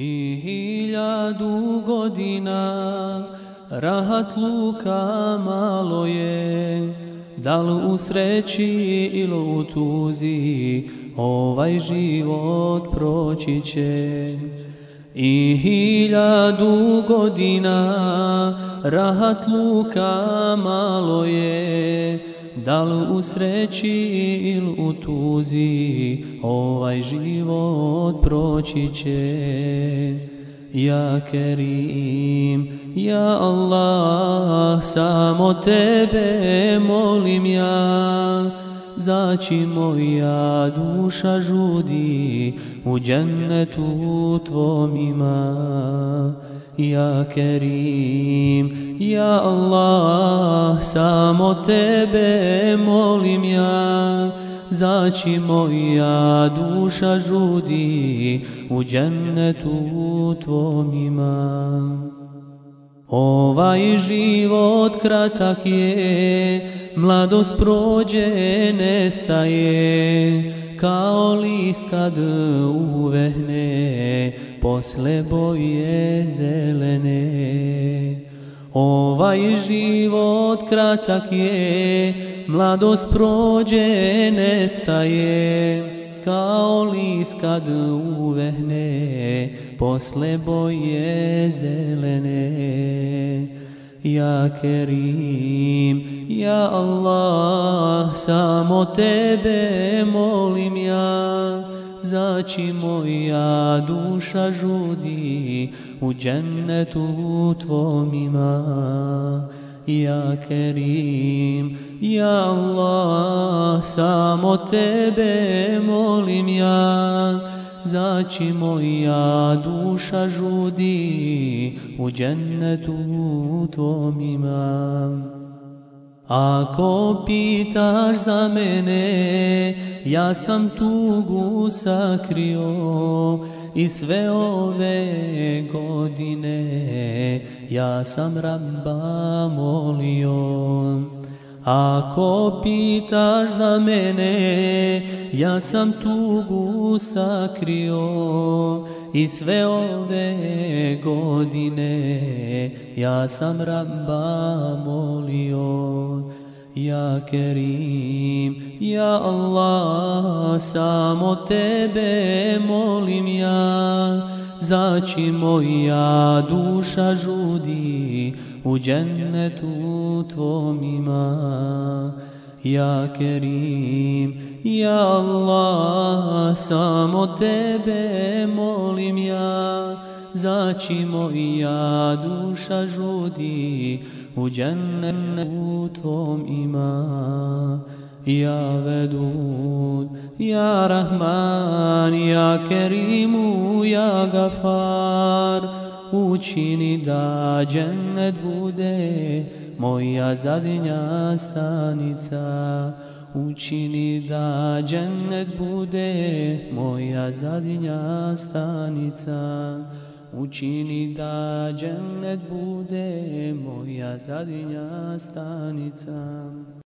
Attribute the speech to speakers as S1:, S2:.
S1: I hiljadu godina rahat luka malo je, dal u sreći ili u tuzi ovaj život proći će. I hiljadu godina rahat luka malo je, dal u sreći il u tuzi ovaj život proći će. Ja Kerim, ja Allah, samo tebe molim ja, zaći moja duša žudi u džennetu tvom ima. Ja Kerim, ja Allah, samo tebe molim ja, zaći moja duša žudi u džennetu tvom ima. Ovaj život kratak je, mladost prođe, nestaje, kao list kad uvehne, posle boje zelene. Ovaj život kratak je, mladost prođe, nestaje, kao list kad uvehne, posle boje zelene. Ja Kerim, ja Allah, samo tebe molim ja, zaći moja duša žudi u džennetu tvom ima. Ja Kerim, ja Allah, samo tebe molim ja, zaći moja duša žudi u džennetu tvom imam. Ako pitaš za mene, ja sam tugu sakrio i sve ove godine ja sam rabba molio. Ako pitaš za mene, ja sam tugu sakrio i sve ove godine ja sam rabba molio. Ja Kerim, ja Allah, samo tebe molim ja, zaći moja duša žudi u džennetu tvom ima. Ja Kerim, ja Allah, samo tebe molim ja, zaći moja duša žudi u džennetu tvom ima. يا Vedud, يا Rahman, يا كريم يا Gafar, učini da džennet bude moja zadnja stanica. Učini da džennet bude moja zadnja stanica. Učini da džennet bude moja zadnja stanica.